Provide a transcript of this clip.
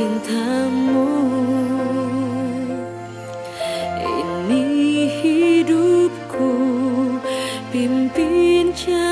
cintamu. Ini hidupku Pimpin jalan